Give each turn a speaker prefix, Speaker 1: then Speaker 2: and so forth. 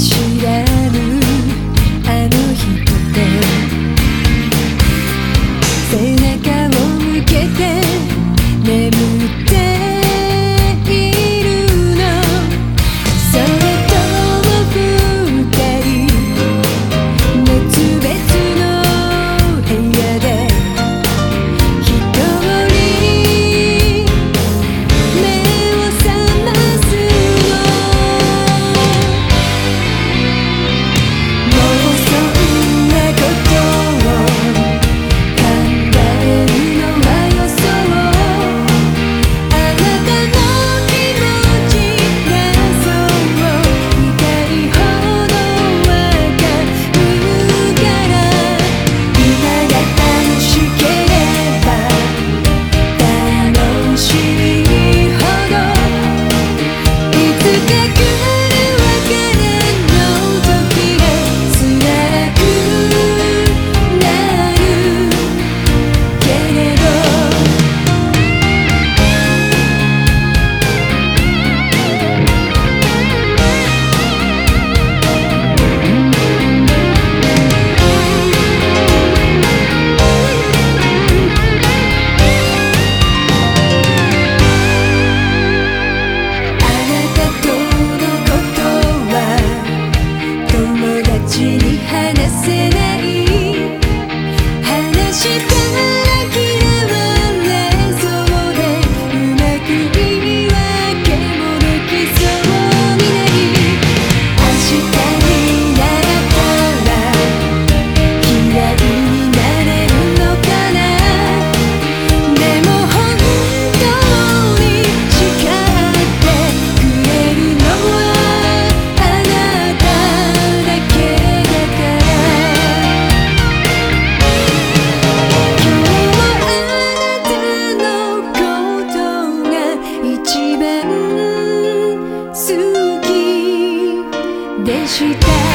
Speaker 1: street at して